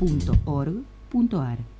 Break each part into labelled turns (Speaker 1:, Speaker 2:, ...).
Speaker 1: Monólogo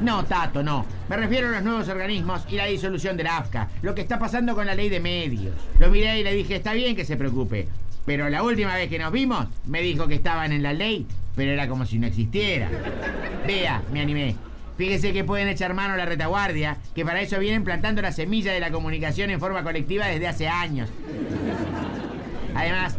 Speaker 2: No, Tato, no. Me refiero a los nuevos organismos y la disolución de la AFCA. Lo que está pasando con la ley de medios. Lo miré y le dije, está bien que se preocupe. Pero la última vez que nos vimos, me dijo que estaban en la ley, pero era como si no existiera. Vea, me animé. Fíjese que pueden echar mano a la retaguardia, que para eso vienen plantando la semilla de la comunicación en forma colectiva desde hace años. Además,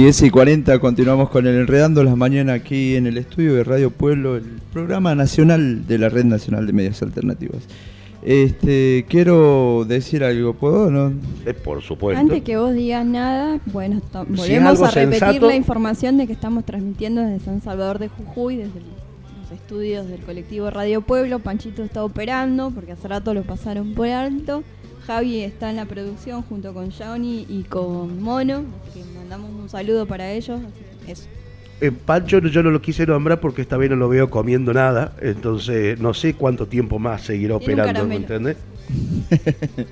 Speaker 3: Diez y 40 continuamos con el Enredando las Mañanas aquí en el estudio de Radio Pueblo, el programa nacional de la Red Nacional de Medios Alternativas. Este, quiero decir algo, ¿puedo no?
Speaker 4: Eh, por supuesto.
Speaker 5: Antes que vos digas nada, bueno,
Speaker 4: Si
Speaker 5: volvemos a repetir
Speaker 4: sensato-
Speaker 5: la información de que estamos transmitiendo desde San Salvador de Jujuy, desde el- los estudios del colectivo Radio Pueblo. Panchito está operando porque hace rato lo pasaron por alto. Javi está en la producción junto con Johnny y con Mono, así que saludo para ellos. Eso.
Speaker 4: Eh, Pancho yo no lo quise nombrar porque esta vez no lo veo comiendo nada, entonces no sé cuánto tiempo más seguirá
Speaker 5: Tiene
Speaker 4: operando, ¿me entendés?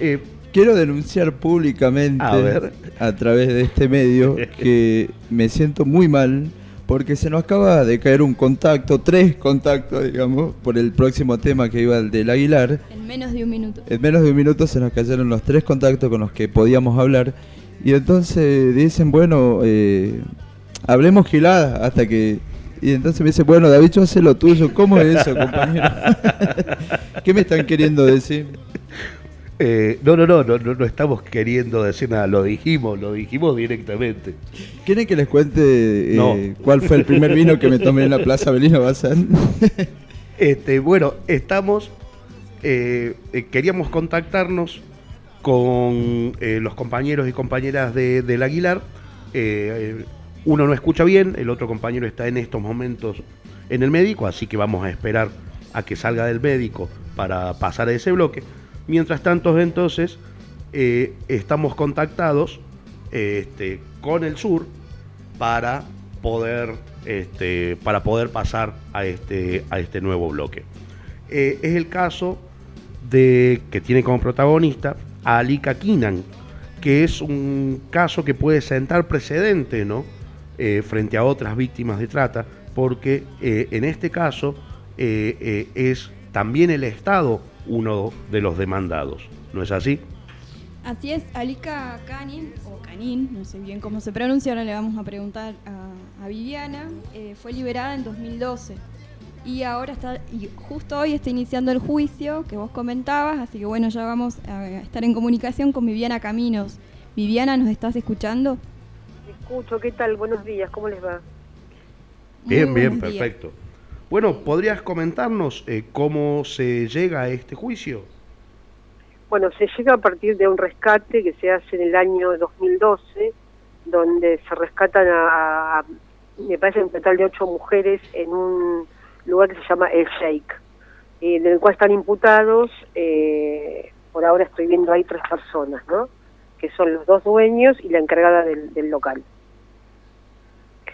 Speaker 4: Eh,
Speaker 3: Quiero denunciar públicamente
Speaker 4: A ver.
Speaker 3: a través de este medio que me siento muy mal porque se nos acaba de caer un contacto, tres contactos, digamos, por el próximo tema que iba el del Aguilar.
Speaker 5: En menos de un minuto.
Speaker 3: En menos de un minuto se nos cayeron los tres contactos con los que podíamos hablar. Y entonces dicen, bueno, eh, hablemos gilada hasta que... Y entonces me dice, bueno, David, yo hace lo tuyo. ¿Cómo es eso, compañero? ¿Qué me están queriendo decir?
Speaker 4: Eh, no, no, no, no, no, no estamos queriendo decir nada, lo dijimos, lo dijimos directamente.
Speaker 3: ¿Quieren que les cuente eh,
Speaker 4: No.
Speaker 3: cuál fue el primer vino que me tomé en la Plaza Belino Bazán?
Speaker 4: Este, bueno, estamos, eh, eh, queríamos contactarnos con eh, los compañeros y compañeras de, del Aguilar. Eh, eh, uno no escucha bien, el otro compañero está en estos momentos en el médico, así que vamos a esperar a que salga del médico para pasar a ese bloque. Mientras tanto, entonces, estamos contactados este, con el sur para poder, este, para poder pasar a este, a este nuevo bloque. Es el caso de que tiene como protagonista a Alika Kinan, que es un caso que puede sentar precedente ¿no? Eh, frente a otras víctimas de trata, porque eh, en este caso eh, eh, es también el Estado uno de los demandados. ¿No es así?
Speaker 5: Así es, Alika Canin, o Canin, no sé bien cómo se pronuncia, ahora le vamos a preguntar a, Viviana, fue liberada en 2012 y ahora está, y justo hoy está iniciando el juicio que vos comentabas, así que bueno, ya vamos a estar en comunicación con Viviana Caminos. Viviana, ¿nos estás escuchando?
Speaker 6: Escucho, ¿qué tal? Buenos días, ¿cómo les va?
Speaker 5: Muy
Speaker 4: Bien, bien,
Speaker 5: días.
Speaker 4: perfecto. Bueno, ¿podrías comentarnos eh, cómo se llega a este juicio?
Speaker 6: Bueno, se llega a partir de un rescate que se hace en el año 2012, donde se rescatan a, a- me parece, un total de ocho mujeres en un lugar que se llama El Sheikh, en el cual están imputados, eh, por ahora estoy viendo ahí tres personas, ¿no? Que son los dos dueños y la encargada del, del local.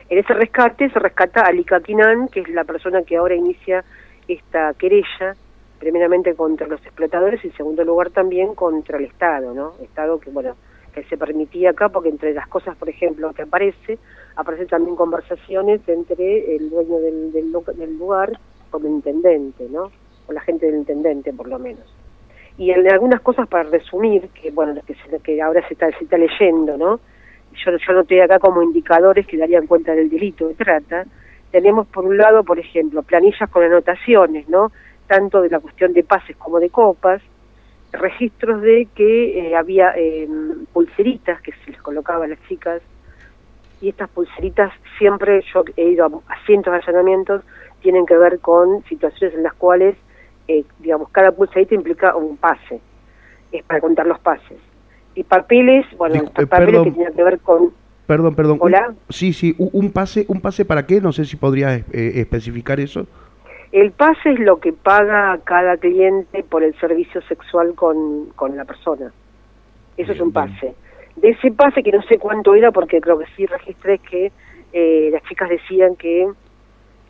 Speaker 6: En ese rescate se rescata a Lika Kinan, que es la persona que ahora inicia esta querella, primeramente contra los explotadores y en segundo lugar también contra el Estado, ¿no? Estado que, bueno, que se permitía acá, porque entre las cosas, por ejemplo, que aparece, aparecen también conversaciones entre el dueño del, del, del lugar con el intendente, ¿no? Con la gente del intendente, por lo menos. Y en algunas cosas para resumir, que bueno, que, se- que ahora se está, se está leyendo, ¿no? Yo, yo noté acá como indicadores que darían cuenta del delito de trata. Tenemos por un lado, por ejemplo, planillas con anotaciones, ¿no? Tanto de la cuestión de pases como de copas, registros de que eh, había eh, pulseritas que se les colocaba a las chicas y estas pulseritas siempre, yo he ido a, a cientos de allanamientos, tienen que ver con situaciones en las cuales, eh, digamos, cada pulserita implica un pase, es para contar los pases. Y papeles, bueno, estos
Speaker 4: eh,
Speaker 6: papeles
Speaker 4: perdón.
Speaker 6: que tienen que ver con...
Speaker 4: Perdón, perdón. un-
Speaker 6: Hola.
Speaker 4: sí, sí, un, un pase, un pase para qué? No sé si podrías eh, especificar eso.
Speaker 6: El pase es lo que paga cada cliente por el servicio sexual con, con la persona. Eso es un
Speaker 4: bien.
Speaker 6: pase. De ese pase, que no sé cuánto era, porque creo que sí registré que eh, las chicas decían que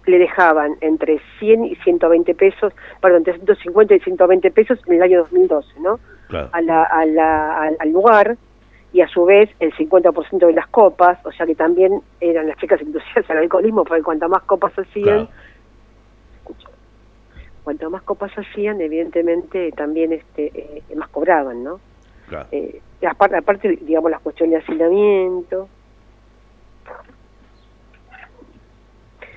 Speaker 6: le dejaban entre 100 y 120 pesos, perdón, entre 150 y 120 pesos en el año 2012, ¿no?
Speaker 4: Claro.
Speaker 6: a la, a la- al, al lugar y a su vez el 50% de las copas, o sea que también eran las chicas inducidas al alcoholismo, porque cuanto más copas hacían,
Speaker 4: Claro.
Speaker 6: Cuanto más copas hacían, evidentemente también este eh, más cobraban, ¿no?
Speaker 4: Claro.
Speaker 6: Eh, aparte, aparte, digamos, las cuestiones de hacinamiento.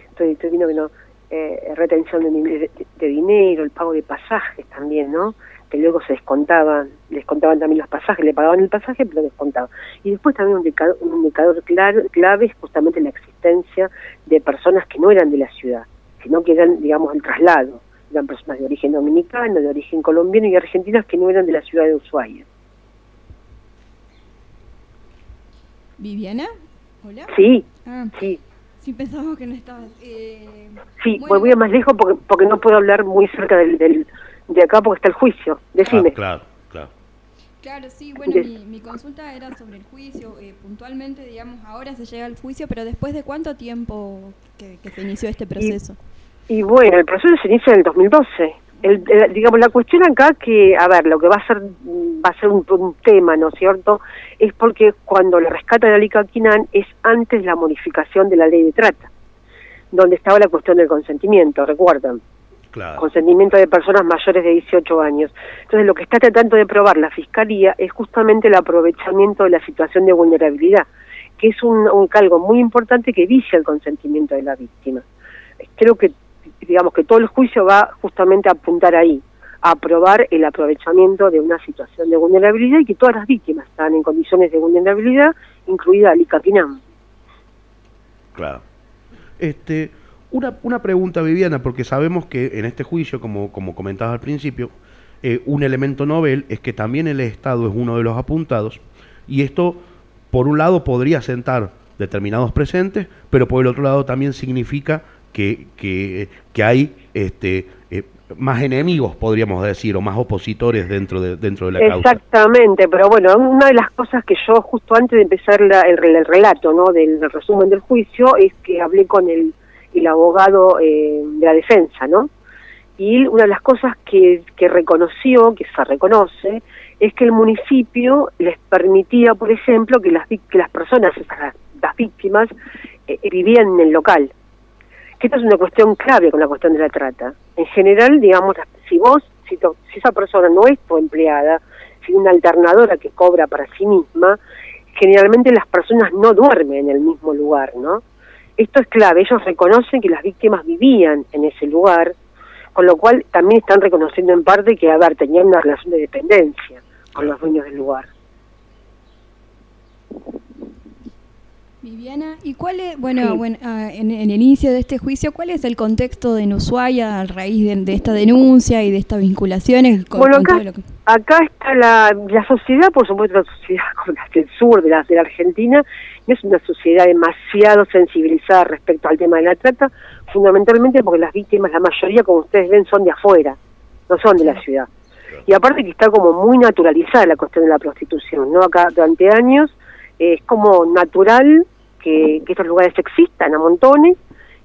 Speaker 6: Estoy, estoy viendo que no, eh, retención de, de- de dinero, el pago de pasajes también, ¿no? Que luego se descontaban, descontaban también los pasajes, le pagaban el pasaje, pero descontaban. Y después también un indicador, un indicador clave es justamente la existencia de personas que no eran de la ciudad, sino que eran, digamos, el traslado. Eran personas de origen dominicano, de origen colombiano y argentinas que no eran de la ciudad de Ushuaia.
Speaker 5: ¿Viviana? ¿Hola?
Speaker 6: Sí,
Speaker 5: Ah,
Speaker 6: sí,
Speaker 5: sí, pensábamos que no estabas. Eh,
Speaker 6: sí,
Speaker 5: bueno,
Speaker 6: voy a más lejos porque, porque no puedo hablar muy cerca del, del- de acá porque está el juicio. Decime.
Speaker 4: Ah, claro, claro.
Speaker 5: Claro, sí, bueno, mi, mi consulta era sobre el juicio. eh, puntualmente, digamos, ahora se llega al juicio, pero después de cuánto tiempo que, que se inició este proceso.
Speaker 6: Y bueno, el proceso se inicia en el 2012. El, el- digamos, la cuestión acá que, a ver, lo que va a ser va a ser un, un tema, ¿no es cierto? Es porque cuando la rescata de Alika Kinan es antes la modificación de la ley de trata. donde estaba la cuestión del consentimiento, recuerdan,
Speaker 4: Claro.
Speaker 6: consentimiento de personas mayores de 18 años. Entonces lo que está tratando de probar la Fiscalía es justamente el aprovechamiento de la situación de vulnerabilidad, que es un, un algo muy importante que vicia el consentimiento de la víctima. Creo que, digamos, que todo el juicio va justamente a apuntar ahí, a probar el aprovechamiento de una situación de vulnerabilidad y que todas las víctimas están en condiciones de vulnerabilidad, incluida Alica Pinam.
Speaker 4: Claro. Este, una, una pregunta, Viviana, porque sabemos que en este juicio, como, como comentabas al principio, eh, un elemento novel es que también el Estado es uno de los apuntados, y esto, por un lado, podría sentar determinados presentes, pero por el otro lado también significa que, que, hay este, eh, más enemigos, podríamos decir, o más opositores dentro de, dentro de la causa.
Speaker 6: Exactamente, pero bueno, una de las cosas que yo justo antes de empezar la- el, re- el relato, ¿no? del, resumen del juicio, es que hablé con el, el abogado eh, de la defensa, ¿no? Y una de las cosas que, que reconoció, que se reconoce, es que el municipio les permitía, por ejemplo, que las, que las personas, esas- las víctimas, eh, vivían en el local. Que esta es una cuestión clave con la cuestión de la trata. En general, digamos, si vos, si, to- si esa persona no es tu empleada, si una alternadora que cobra para sí misma, generalmente las personas no duermen en el mismo lugar, ¿no? Esto es clave, ellos reconocen que las víctimas vivían en ese lugar, con lo cual también están reconociendo en parte que, a ver, tenían una relación de dependencia con los dueños del lugar.
Speaker 5: Viviana, ¿y cuál es, bueno, bueno ah, en, en el inicio de este juicio, cuál es el contexto de Ushuaia a raíz de, de esta denuncia y de estas vinculaciones? con-
Speaker 6: Bueno, acá,
Speaker 5: todo lo que-
Speaker 6: acá está la, la sociedad, por supuesto, la sociedad como la del sur de la, de la Argentina, no es una sociedad demasiado sensibilizada respecto al tema de la trata, fundamentalmente porque las víctimas, la mayoría, como ustedes ven, son de afuera, no son de la ciudad. Y aparte que está como muy naturalizada la cuestión de la prostitución, ¿no? Acá durante años eh, es como natural que, estos lugares existan a montones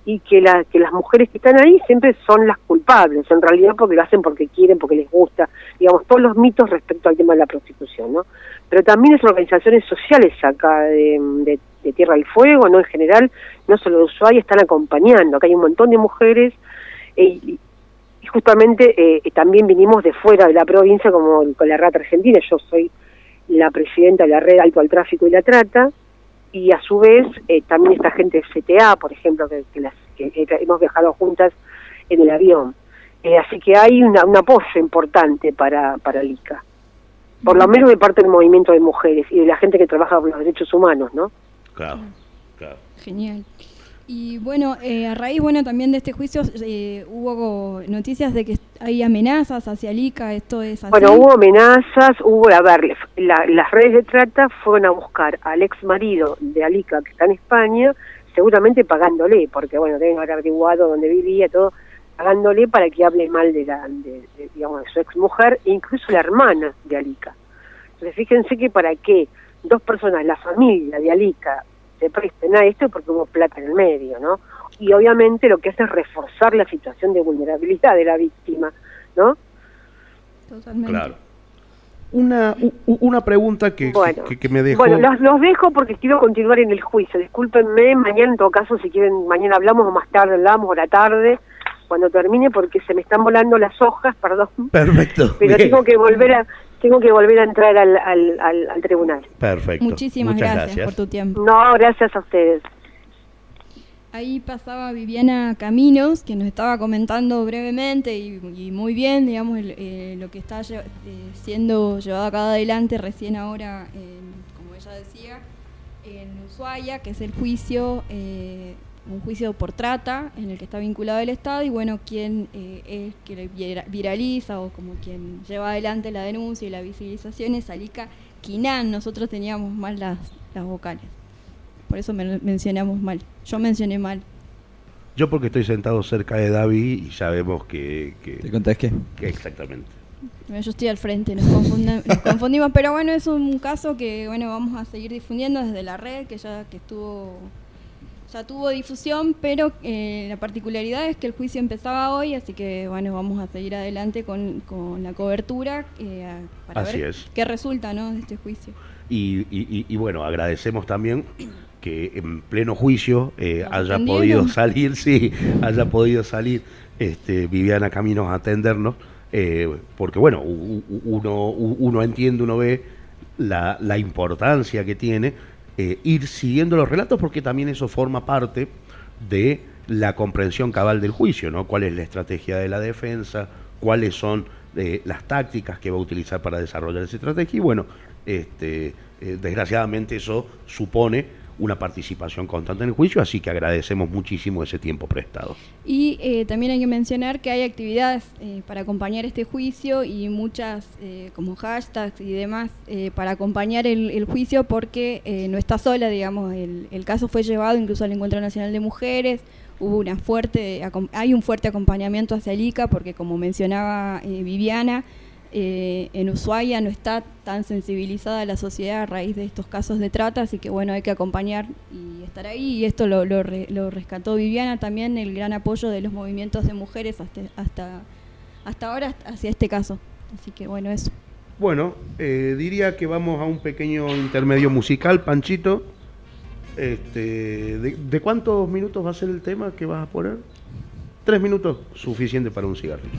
Speaker 6: y que, la, que las mujeres que están ahí siempre son las culpables, en realidad porque lo hacen porque quieren, porque les gusta, digamos, todos los mitos respecto al tema de la prostitución, ¿no? Pero también las organizaciones sociales acá de, Tierra del Fuego, ¿no? En general, no solo de Ushuaia, están acompañando, acá hay un montón de mujeres eh, y, justamente eh, también vinimos de fuera de la provincia, como con la Rata Argentina, yo soy la presidenta de la Red Alto al Tráfico y la Trata, y a su vez eh, también esta gente de CTA, por ejemplo, que, que las, que, hemos viajado juntas en el avión. Eh, así que hay una, un apoyo importante para, para el ICA, por lo menos de parte del movimiento de mujeres y de la gente que trabaja por los derechos humanos, ¿no?
Speaker 4: Claro, claro.
Speaker 5: Genial. Y bueno, eh, a raíz bueno también de este juicio eh, hubo noticias de que hay amenazas hacia el ICA, esto es así.
Speaker 6: Bueno, hubo amenazas, hubo, a ver, la- las redes de trata fueron a buscar al ex marido de Alica, que está en España, seguramente pagándole, porque bueno, deben haber averiguado dónde vivía, todo, pagándole para que hable mal de, la, de, digamos, de su ex mujer, e incluso la hermana de Alica. Entonces fíjense que para que dos personas, la familia de Alica, se presten a esto es porque hubo plata en el medio, ¿no? Y obviamente lo que hace es reforzar la situación de vulnerabilidad de la víctima, ¿no?
Speaker 5: Totalmente.
Speaker 4: Claro. Una, u- una pregunta que,
Speaker 6: Bueno,
Speaker 4: que, que me dejó.
Speaker 6: Bueno, los, los dejo porque quiero continuar en el juicio. Discúlpenme, mañana en todo caso, si quieren, mañana hablamos o más tarde hablamos o la tarde, cuando termine, porque se me están volando las hojas, perdón.
Speaker 4: Perfecto.
Speaker 6: Pero
Speaker 4: bien.
Speaker 6: tengo que volver a tengo que volver a entrar al, al, al, al tribunal.
Speaker 4: Perfecto.
Speaker 5: Muchísimas gracias,
Speaker 4: gracias.
Speaker 5: por tu tiempo.
Speaker 6: No, gracias a ustedes.
Speaker 5: Ahí pasaba Viviana Caminos, que nos estaba comentando brevemente y, y muy bien, digamos, el- eh, lo que está lle- eh, siendo llevado acá adelante recién ahora, en- como ella decía, en Ushuaia, que es el juicio, eh, un juicio por trata en el que está vinculado el Estado y bueno, quien eh, es que vira- viraliza o como quien lleva adelante la denuncia y la visibilización es Alika Quinan. Nosotros teníamos mal las, las vocales. Por eso men- mencionamos mal. Yo mencioné mal.
Speaker 4: Yo porque estoy sentado cerca de David y sabemos que, que,
Speaker 3: ¿Te contás qué?
Speaker 4: que exactamente.
Speaker 5: Yo estoy al frente, nos, nos confundimos, pero bueno, es un caso que bueno vamos a seguir difundiendo desde la red, que ya que estuvo, ya tuvo difusión, pero eh, la particularidad es que el juicio empezaba hoy, así que bueno, vamos a seguir adelante con, con la cobertura eh, para
Speaker 4: Así
Speaker 5: ver
Speaker 4: es.
Speaker 5: qué resulta ¿no? de este juicio.
Speaker 4: Y, y- y- y bueno, agradecemos también
Speaker 1: que en pleno juicio eh,
Speaker 5: ¿Lo
Speaker 1: haya podido salir, sí, haya podido salir este, Viviana Caminos a atendernos, eh, porque bueno, uno, uno entiende, uno ve la, la importancia que tiene eh, ir siguiendo los relatos, porque también eso forma parte de la comprensión cabal del juicio, ¿no? ¿Cuál es la estrategia de la defensa? ¿Cuáles son eh, las tácticas que va a utilizar para desarrollar esa estrategia? Y bueno, este, eh, desgraciadamente eso supone una participación constante en el juicio, así que agradecemos muchísimo ese tiempo prestado.
Speaker 5: Y eh, también hay que mencionar que hay actividades eh, para acompañar este juicio y muchas eh, como hashtags y demás para acompañar el, juicio porque no está sola, digamos, el, caso fue llevado incluso al Encuentro Nacional de Mujeres, hubo una fuerte, hay un fuerte acompañamiento hacia el ICA porque como mencionaba Viviana, eh, en Ushuaia no está tan sensibilizada la sociedad a raíz de estos casos de trata, así que bueno, hay que acompañar y estar ahí. Y esto lo, lo re- lo rescató Viviana también, el gran apoyo de los movimientos de mujeres hasta, hasta, hasta ahora hacia este caso. Así que bueno, eso.
Speaker 1: Bueno, eh, diría que vamos a un pequeño intermedio musical, Panchito. Este, ¿de, de cuántos minutos va a ser el tema que vas a poner? Tres minutos, suficiente para un cigarrillo.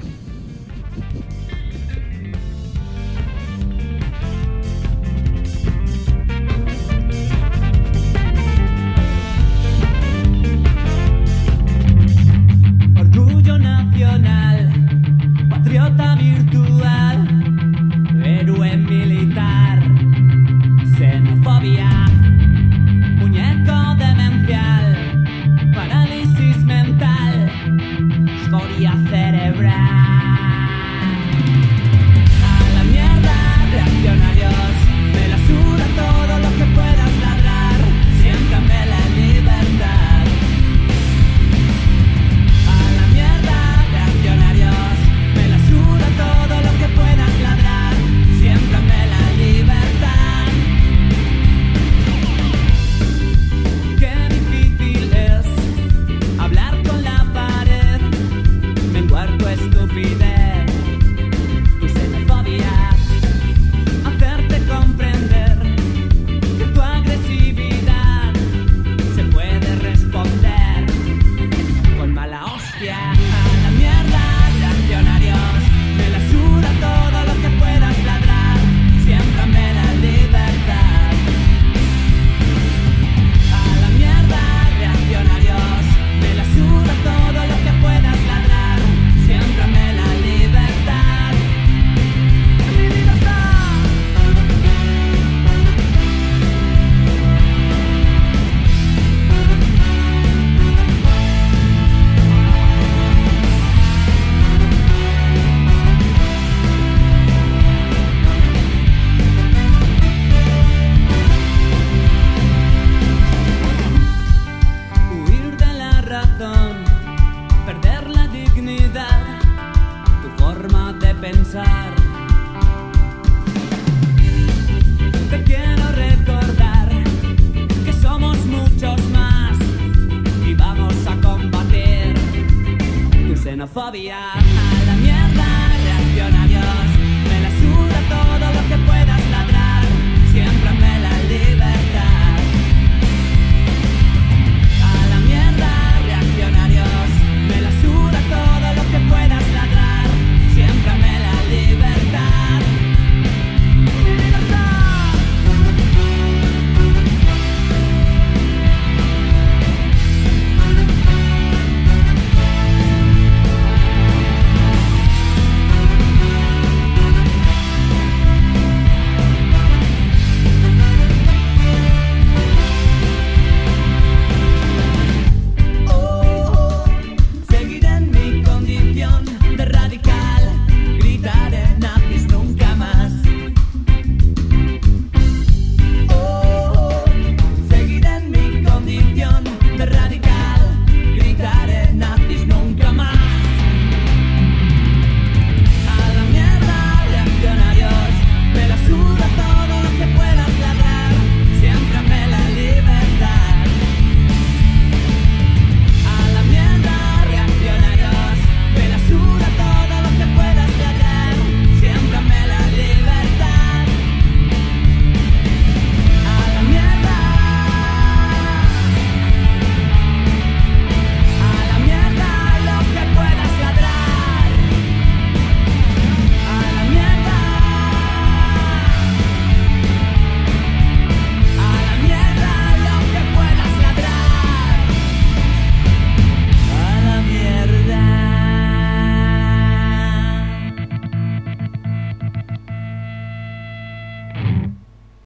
Speaker 7: Más